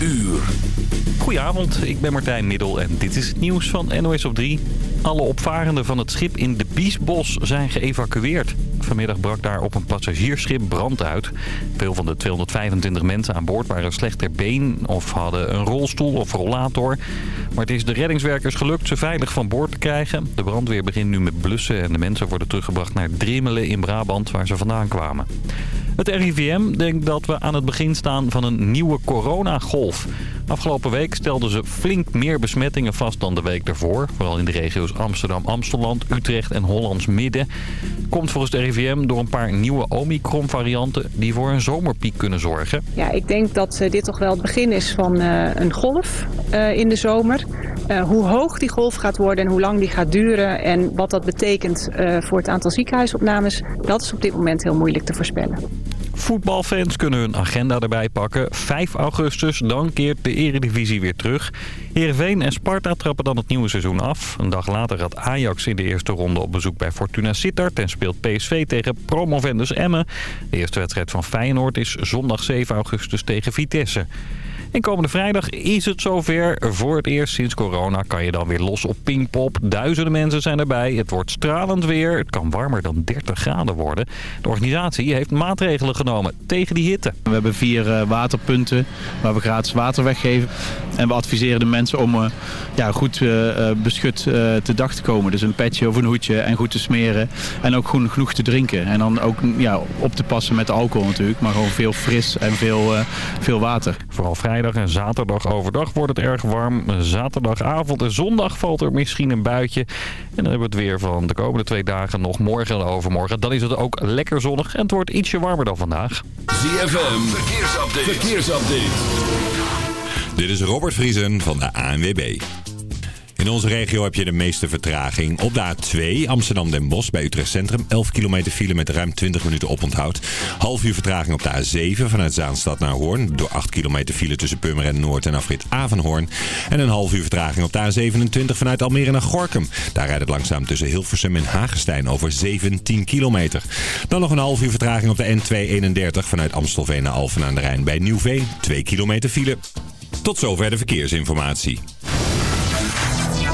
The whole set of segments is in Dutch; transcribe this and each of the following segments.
uur. Goedenavond, ik ben Martijn Middel en dit is het nieuws van NOS op 3. Alle opvarenden van het schip in de Biesbos zijn geëvacueerd. Vanmiddag brak daar op een passagiersschip brand uit. Veel van de 225 mensen aan boord waren slecht ter been of hadden een rolstoel of rollator. Maar het is de reddingswerkers gelukt ze veilig van boord te krijgen. De brandweer begint nu met blussen en de mensen worden teruggebracht naar Drimmelen in Brabant waar ze vandaan kwamen. Het RIVM denkt dat we aan het begin staan van een nieuwe coronagolf. Afgelopen week stelden ze flink meer besmettingen vast dan de week daarvoor. Vooral in de regio's Amsterdam, Amsteland, Utrecht en Hollands Midden. Komt volgens het RIVM door een paar nieuwe Omicron-varianten... die voor een zomerpiek kunnen zorgen. Ja, ik denk dat eh, dit toch wel het begin is van uh, een golf uh, in de zomer. Uh, hoe hoog die golf gaat worden en hoe lang die gaat duren... en wat dat betekent voor het aantal ziekenhuisopnames... dat is op dit moment heel moeilijk te voorspellen. Voetbalfans kunnen hun agenda erbij pakken. 5 augustus, dan keert de eredivisie weer terug. Heerenveen en Sparta trappen dan het nieuwe seizoen af. Een dag later gaat Ajax in de eerste ronde op bezoek bij Fortuna Sittard... en speelt PSV tegen promovendus Emmen. De eerste wedstrijd van Feyenoord is zondag 7 augustus tegen Vitesse. En komende vrijdag is het zover. Voor het eerst sinds corona kan je dan weer los op Pinkpop. Duizenden mensen zijn erbij. Het wordt stralend weer. Het kan warmer dan 30 graden worden. De organisatie heeft maatregelen genomen tegen die hitte. We hebben vier uh, waterpunten waar we gratis water weggeven. En we adviseren de mensen om uh, ja, goed uh, beschut te dag te komen. Dus een petje of een hoedje en goed te smeren. En ook genoeg te drinken. En dan ook ja, op te passen met de alcohol natuurlijk. Maar gewoon veel fris en veel, veel water. Vooral vrijdag en zaterdag overdag wordt het erg warm. Zaterdagavond en zondag valt er misschien een buitje. En dan hebben we het weer van de komende twee dagen nog morgen en overmorgen. Dan is het ook lekker zonnig en het wordt ietsje warmer dan vandaag. ZFM, verkeersupdate. verkeersupdate. Dit is Robert Vriesen van de ANWB. In onze regio heb je de meeste vertraging. Op de A2 Amsterdam-Den Bosch bij Utrecht Centrum. 11 kilometer file met ruim 20 minuten oponthoud. Half uur vertraging op de A7 vanuit Zaanstad naar Hoorn. Door 8 kilometer file tussen Purmerend Noord en afrit Avenhoorn. En een half uur vertraging op de A27 vanuit Almere naar Gorkum. Daar rijdt het langzaam tussen Hilversum en Hagestein over 17 kilometer. Dan nog een half uur vertraging op de N231 vanuit Amstelveen naar Alphen aan de Rijn bij Nieuwveen. 2 kilometer file. Tot zover de verkeersinformatie.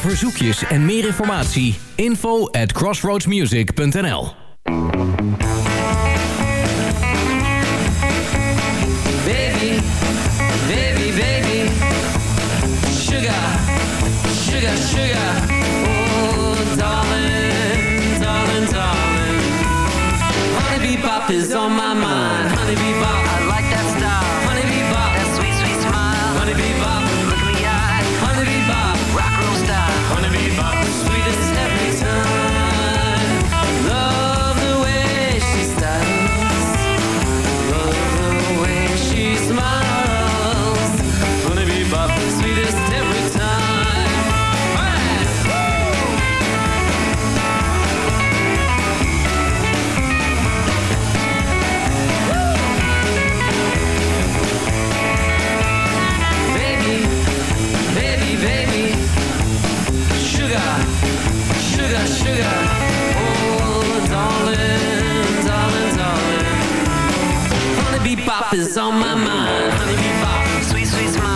Verzoekjes en meer informatie, info at crossroadsmusic.nl Baby, baby, baby. Sugar, sugar, sugar. Oh, darling, darling, darling. Honeybee bop is on my mind. Honeybee bop, I like that style. Honeybee bop, that sweet, sweet smile. Honeybee bop, bop is on my mind. Bop, sweet, sweet smile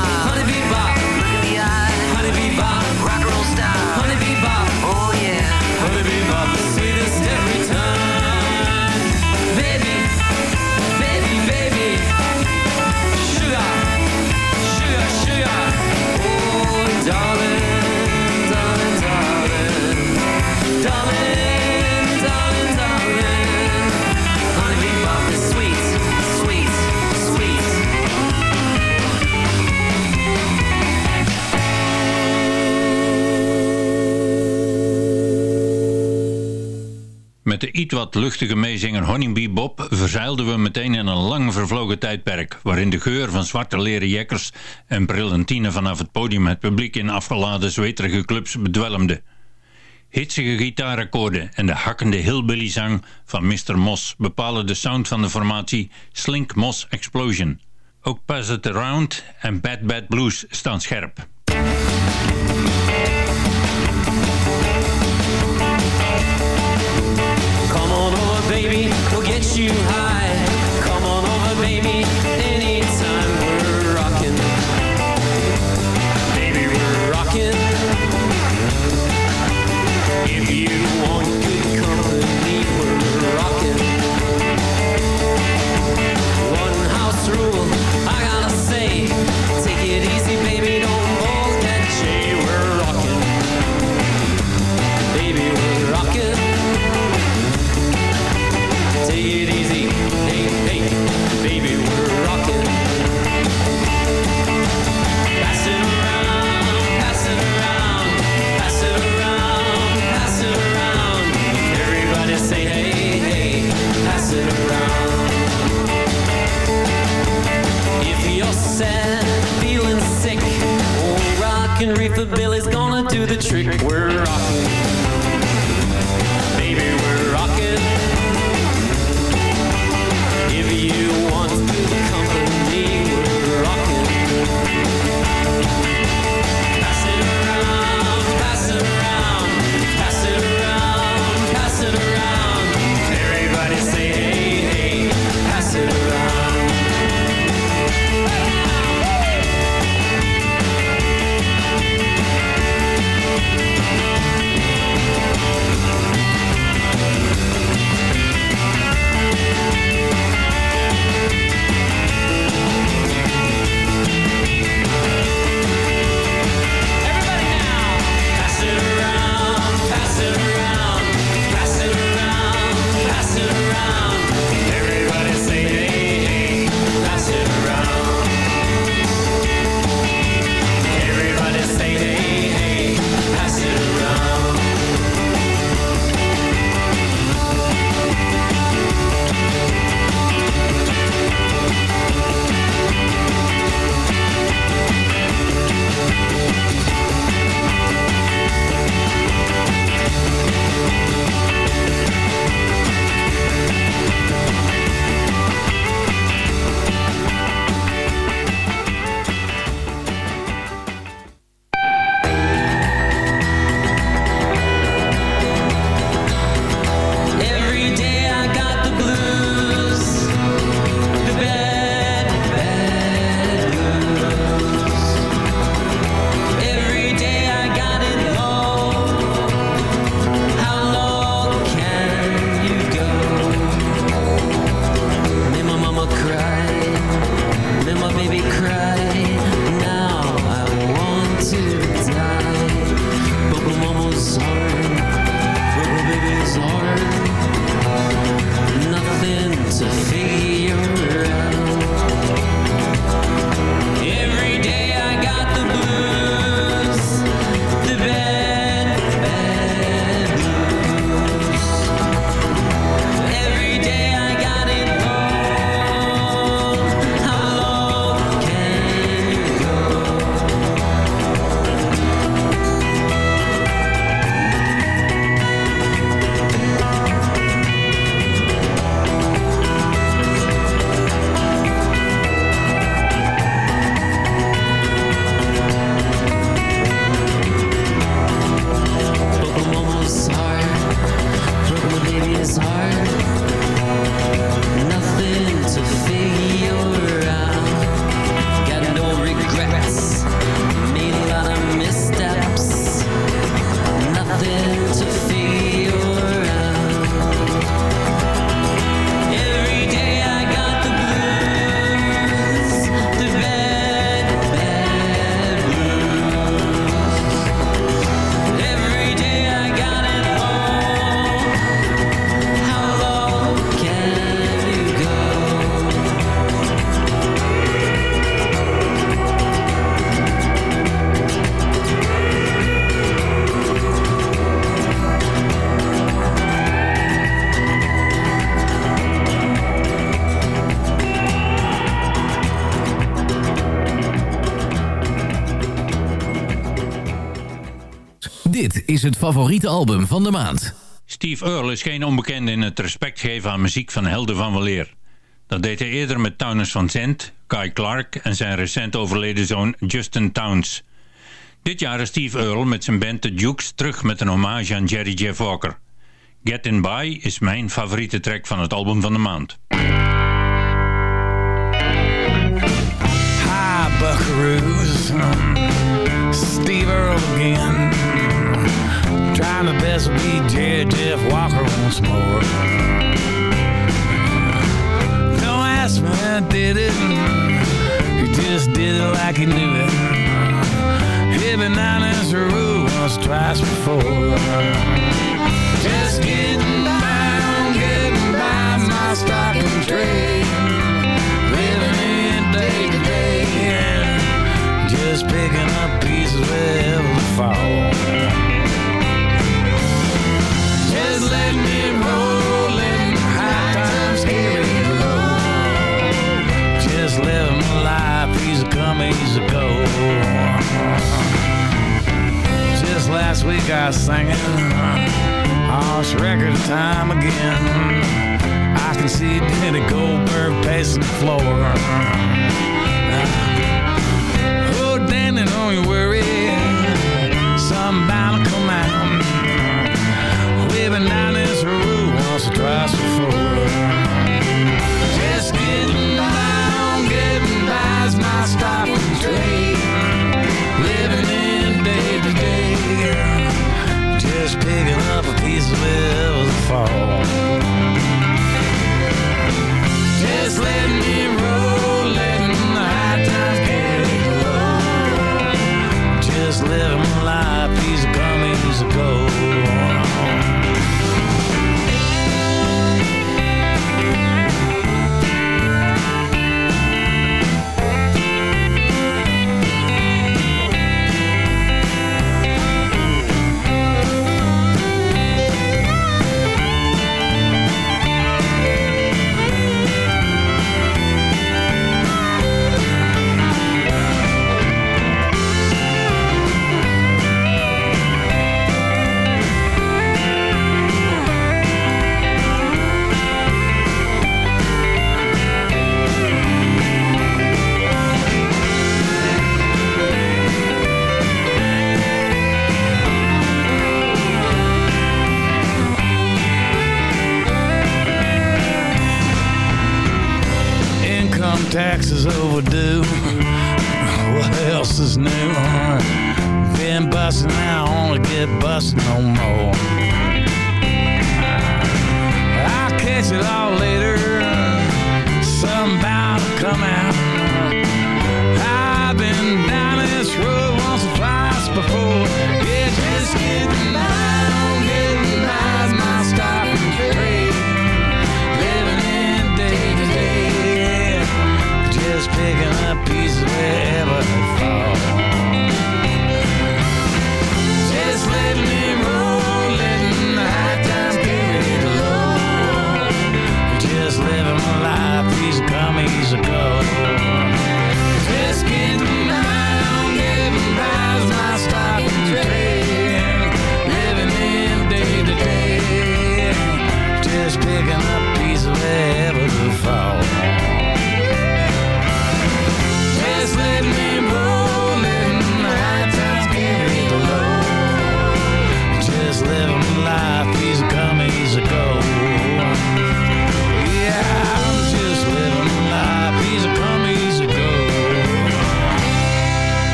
iets wat luchtige meezinger Honeybee Bob verzeilden we meteen in een lang vervlogen tijdperk, waarin de geur van zwarte leren jekkers en brillantine vanaf het podium het publiek in afgeladen zweterige clubs bedwelmde. Hitsige gitaarakkoorden en de hakkende hillbilly-zang van Mr. Moss bepalen de sound van de formatie Slink Moss Explosion. Ook Pass It Around en Bad Bad Blues staan scherp. Is het favoriete album van de maand. Steve Earle is geen onbekende in het respect geven aan muziek van helden van weleer. Dat deed hij eerder met Townes van Zandt, Kai Clark en zijn recent overleden zoon Justin Towns. Dit jaar is Steve Earle met zijn band The Dukes terug met een hommage aan Jerry Jeff Walker. Get In By is mijn favoriete track van het album van de maand. Hi, buckaroos. Steve Earle again. Trying the best to be Jerry Jeff Walker once more. Don't ask me I did it. He just did it like he knew it. Hit me down as a rule once, twice before. Just getting last week I was singing, oh, it's record time again. I can see Danny Goldberg pacing the floor.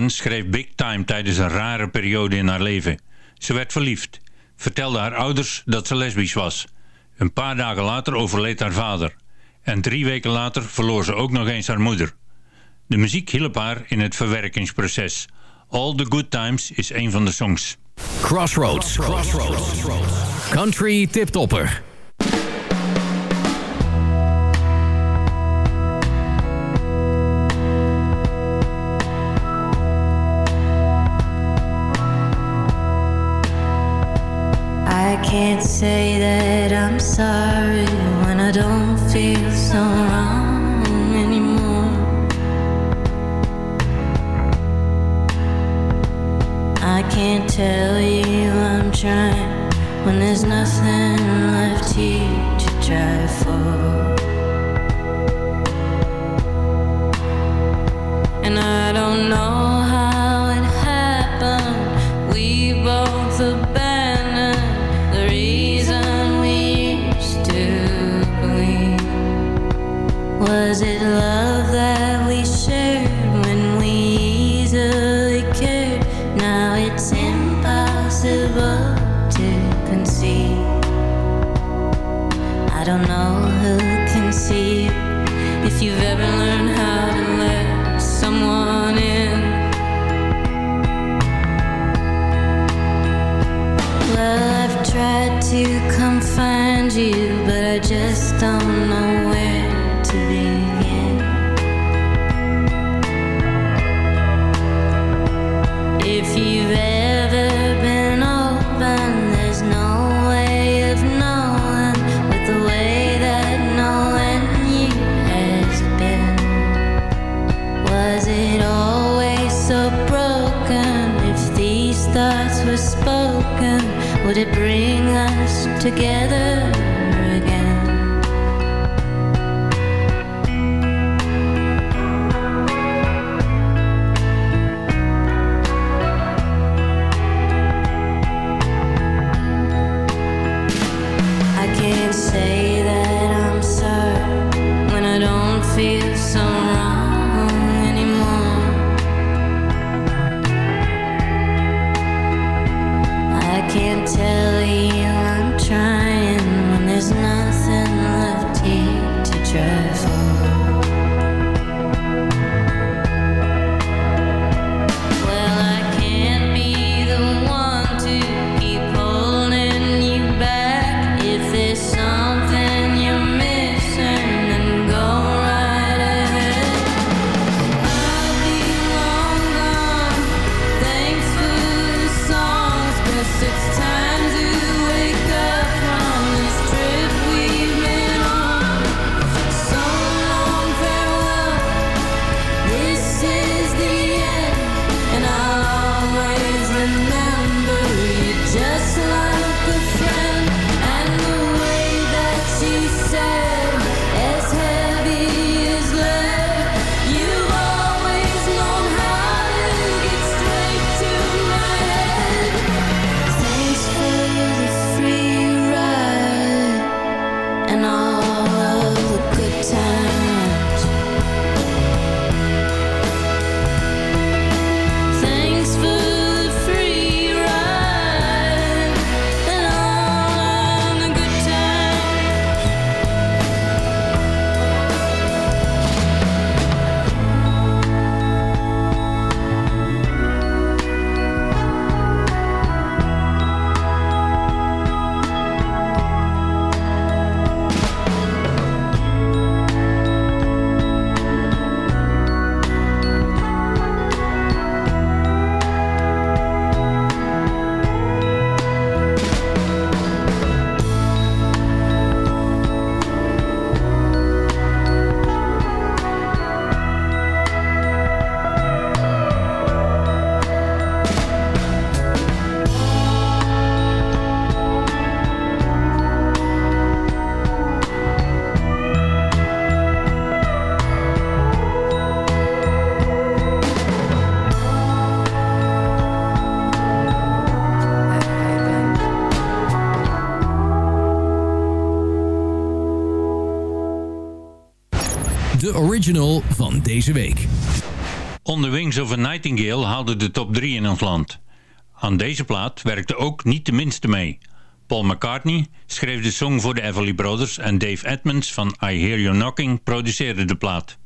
Schreef Big Time tijdens een rare periode in haar leven. Ze werd verliefd, vertelde haar ouders dat ze lesbisch was. Een paar dagen later overleed haar vader. En drie weken later verloor ze ook nog eens haar moeder. De muziek hielp haar in het verwerkingsproces. All the Good Times is een van de songs. Crossroads. Country tiptopper. can't say that I'm sorry when I don't feel so wrong anymore. I can't tell you I'm trying when there's nothing left here to try for. together. original van deze week. On the Wings of a Nightingale haalde de top 3 in ons land. Aan deze plaat werkte ook niet de minste mee. Paul McCartney schreef de song voor de Everly Brothers... en Dave Edmonds van I Hear You Knocking produceerde de plaat.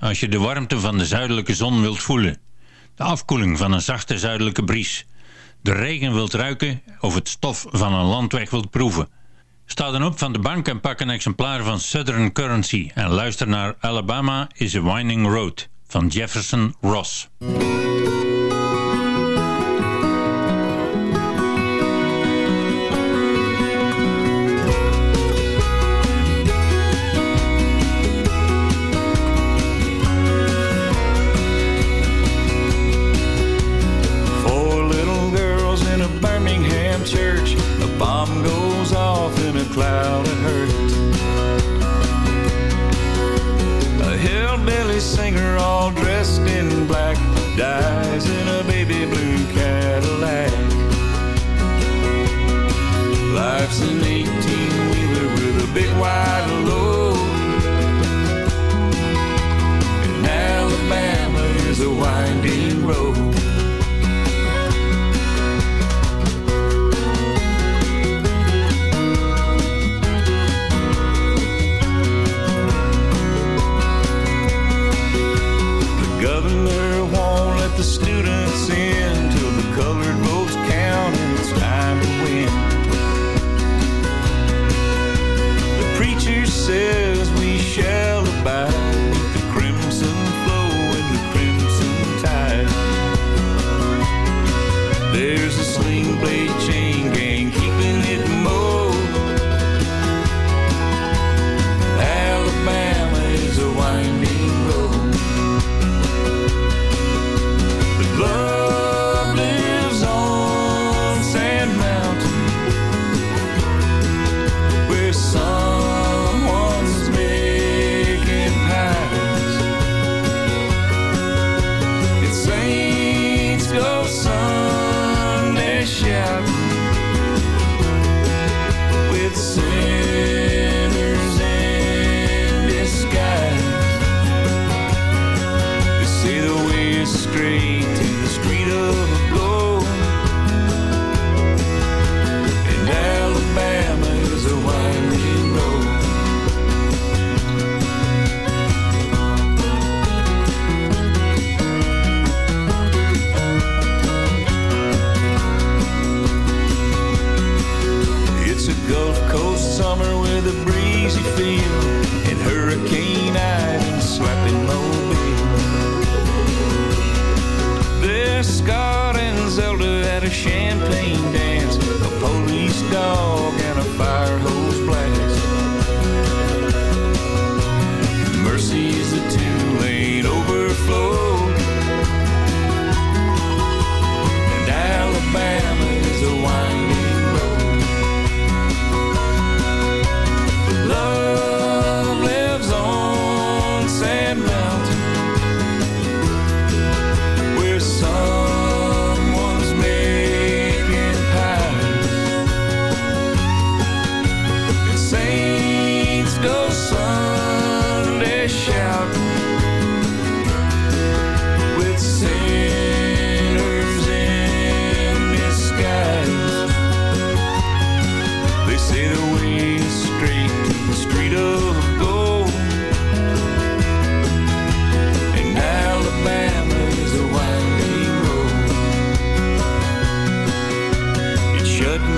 als je de warmte van de zuidelijke zon wilt voelen. De afkoeling van een zachte zuidelijke bries. De regen wilt ruiken of het stof van een landweg wilt proeven. Sta dan op van de bank en pak een exemplaar van Southern Currency en luister naar Alabama is a Winding Road van Jefferson Ross.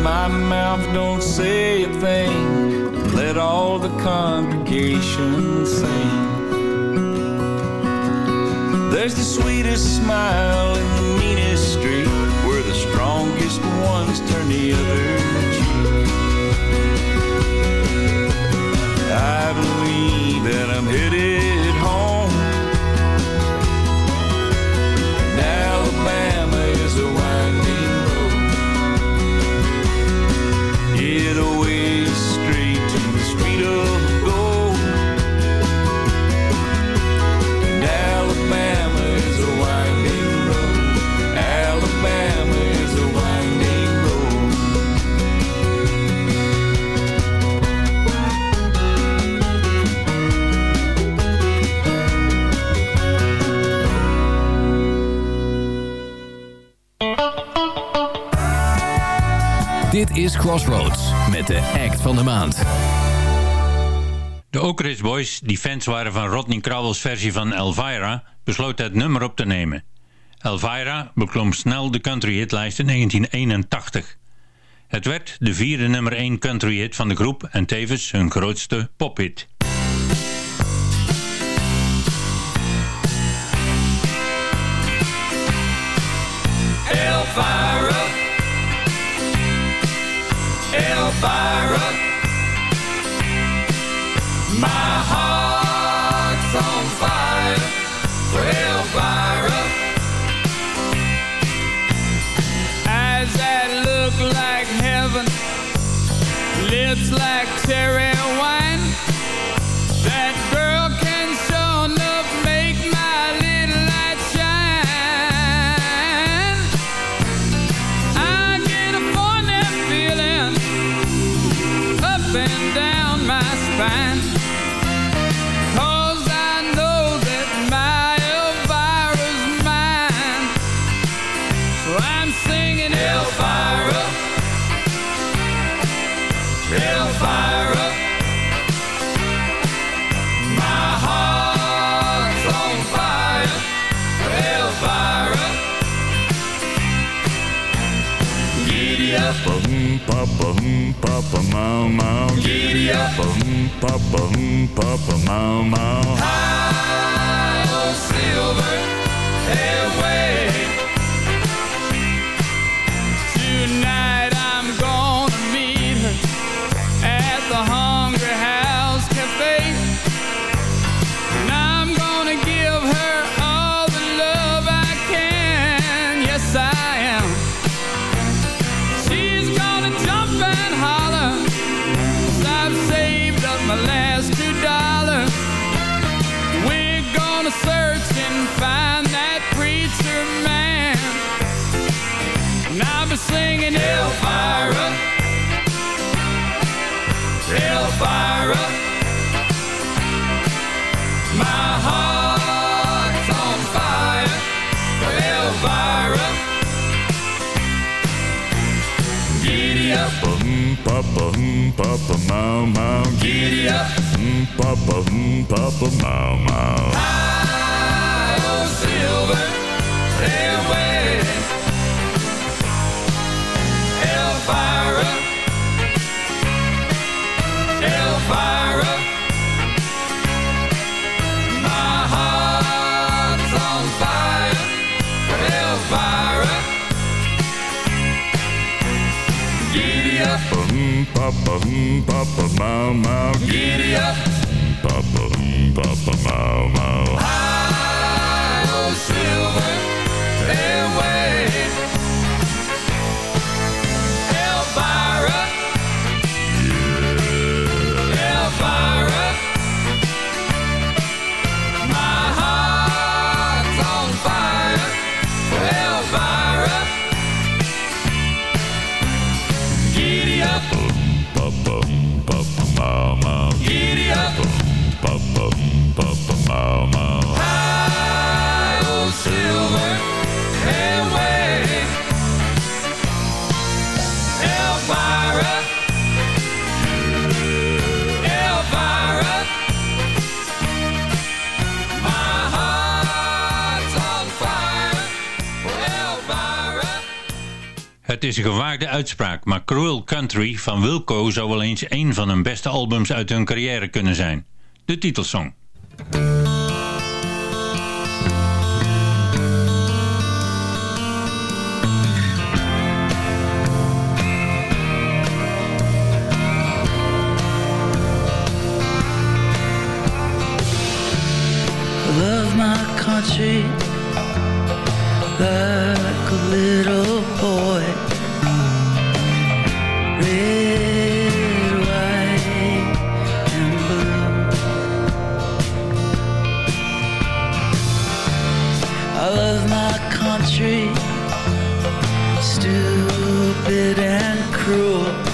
my mouth don't say a thing. Let all the congregation sing. There's the sweetest smile in the meanest street, where the strongest ones turn the other cheek. I believe that I'm headed Dit is Crossroads met de act van de maand. De Oakridge Boys, die fans waren van Rodney Crowell's versie van Elvira, besloten het nummer op te nemen. Elvira beklom snel de country hitlijst in 1981. Het werd de vierde nummer 1 country hit van de groep en tevens hun grootste pophit. Elvira It's like tearing Het is een gewaagde uitspraak, maar Cruel Country van Wilco zou wel eens een van hun beste albums uit hun carrière kunnen zijn. De titelsong. Love my country. country, stupid and cruel.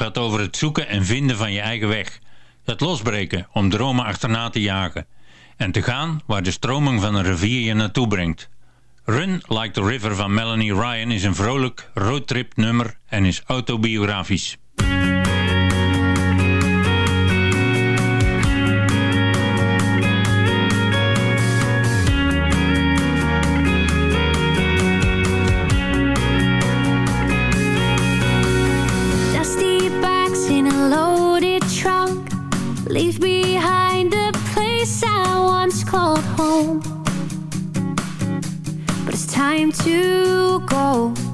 gaat over het zoeken en vinden van je eigen weg. Het losbreken om dromen achterna te jagen. En te gaan waar de stroming van een rivier je naartoe brengt. Run Like the River van Melanie Ryan is een vrolijk roadtrip nummer en is autobiografisch. leave behind the place I once called home. But it's time to go.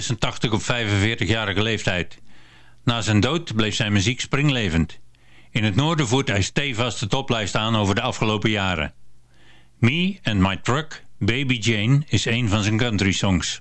1986 op 45-jarige leeftijd. Na zijn dood bleef zijn muziek springlevend. In het noorden voert hij stevast de toplijst aan over de afgelopen jaren. Me and My Truck, Baby Jane is een van zijn country songs.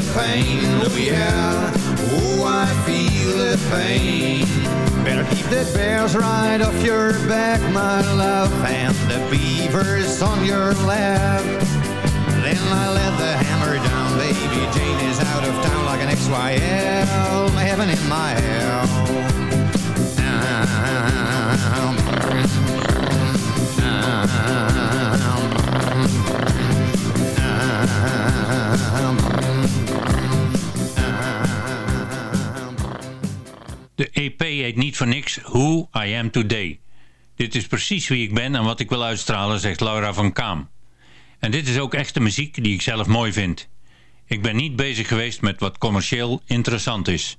The pain. Oh yeah. Oh, I feel the pain. Better keep the bears right off your back, my love, and the beavers on your lap. Then I let the hammer down, baby. Jane is out of town like an XYL. Heaven in my hell. De EP heet niet voor niks Who I Am Today. Dit is precies wie ik ben en wat ik wil uitstralen, zegt Laura van Kaam. En dit is ook echte muziek die ik zelf mooi vind. Ik ben niet bezig geweest met wat commercieel interessant is.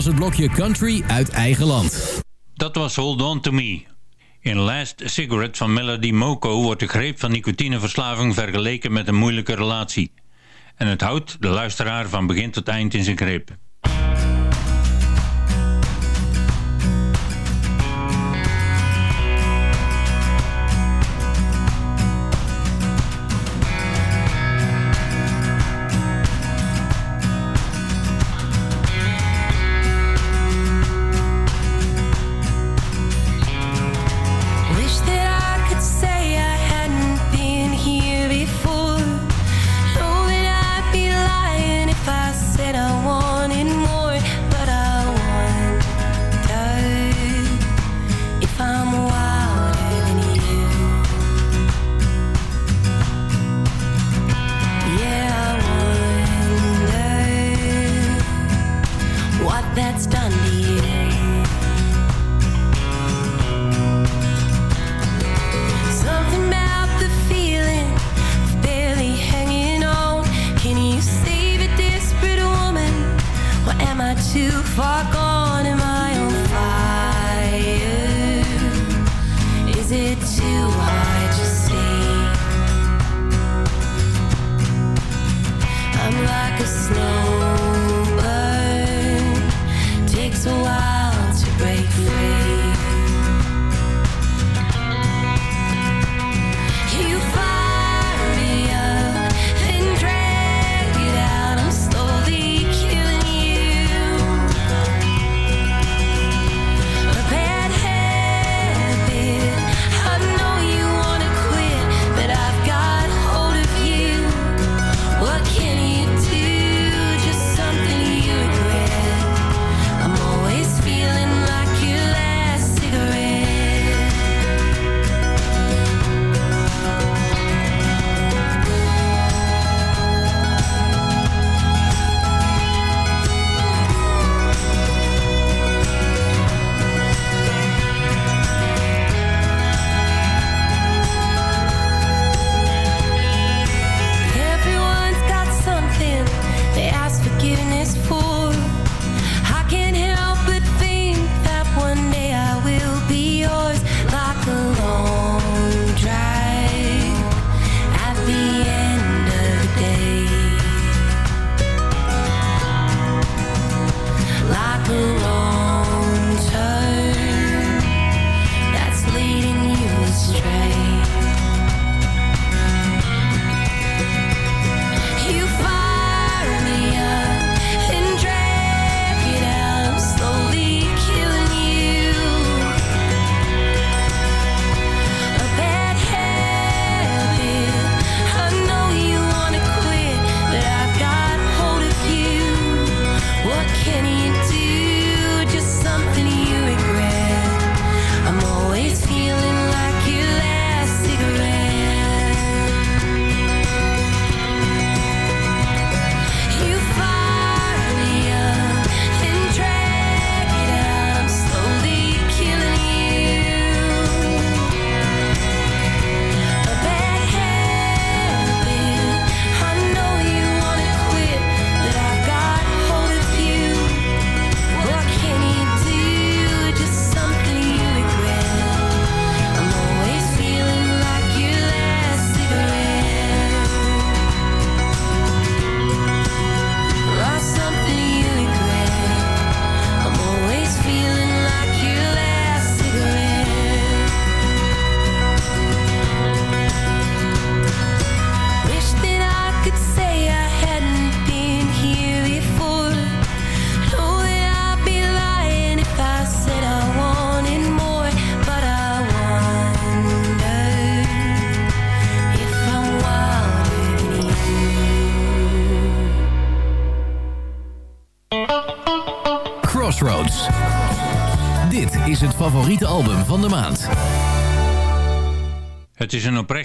was het blokje Country uit eigen land. Dat was Hold On To Me. In Last Cigarette van Melody Moko wordt de greep van nicotineverslaving vergeleken met een moeilijke relatie. En het houdt de luisteraar van begin tot eind in zijn greep.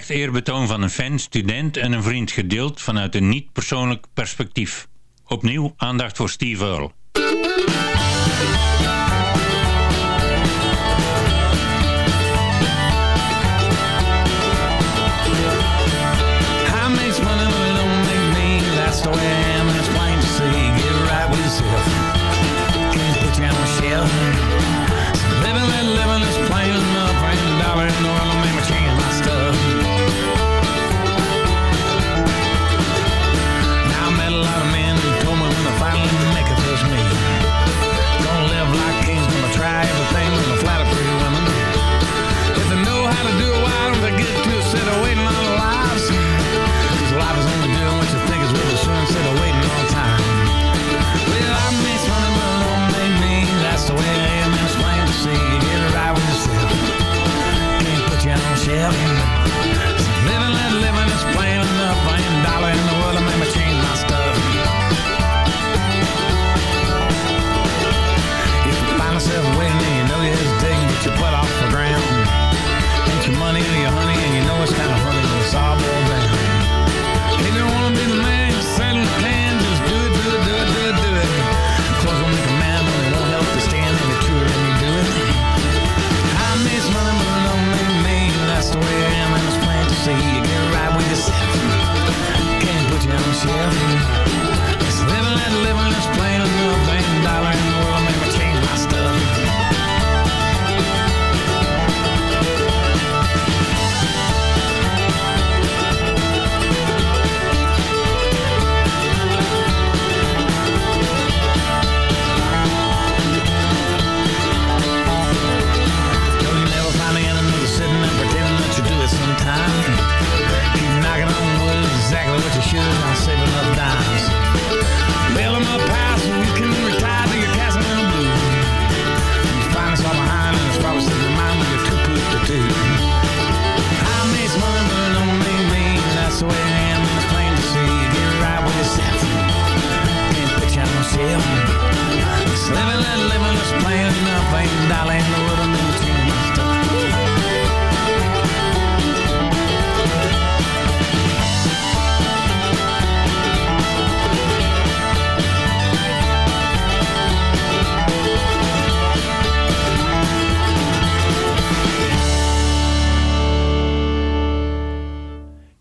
eerbetoon van een fan, student en een vriend gedeeld vanuit een niet-persoonlijk perspectief. Opnieuw aandacht voor Steve Earle.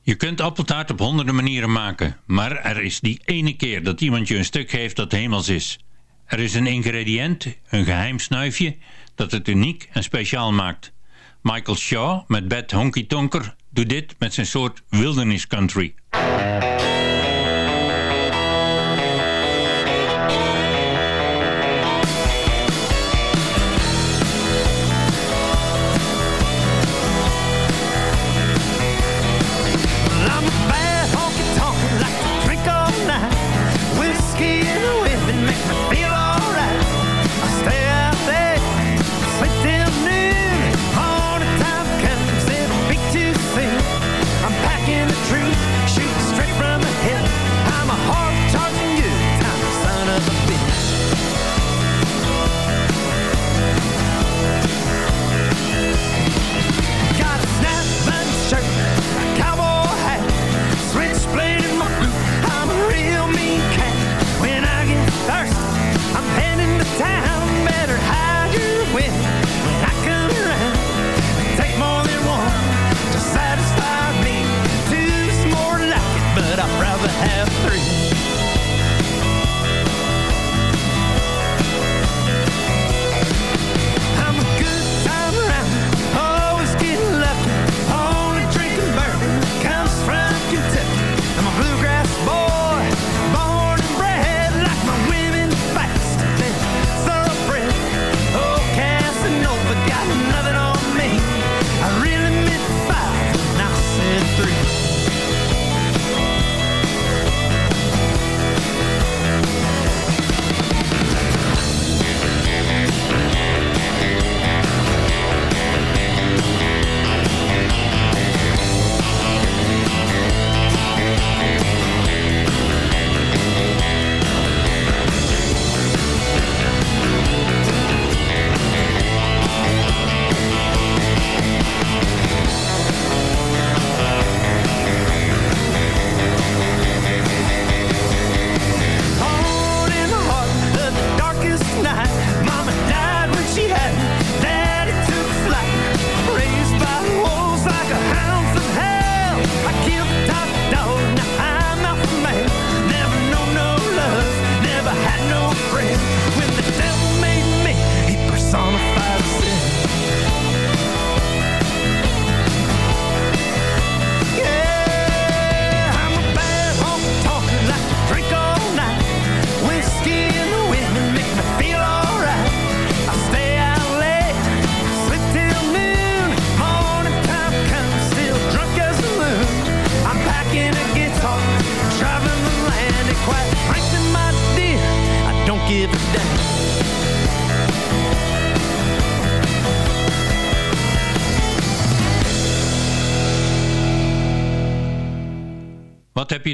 Je kunt appeltaart op honderden manieren maken, maar er is die ene keer dat iemand je een stuk geeft dat hemels is. Er is een ingrediënt, een geheim snuifje, dat het uniek en speciaal maakt. Michael Shaw met Bad Honky Tonker doet dit met zijn soort wilderness country.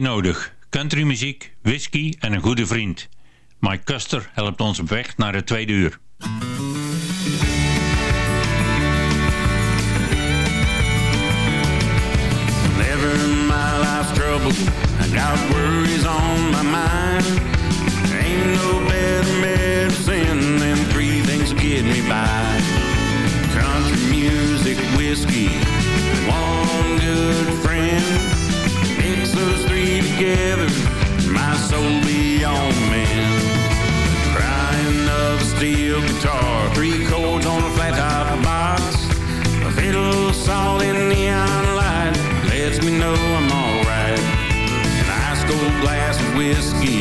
nodig. Countrymuziek, whisky en een goede vriend. Mike Custer helpt ons op weg naar het tweede uur. Never in my life trouble. I got worries on my mind. Ain't no better medicine than three things to get me by. Country music, whiskey together, my soul beyond mend. Crying of a steel guitar, three chords on a flat top box. A fiddle saw in neon light lets me know I'm alright. An ice cold glass of whiskey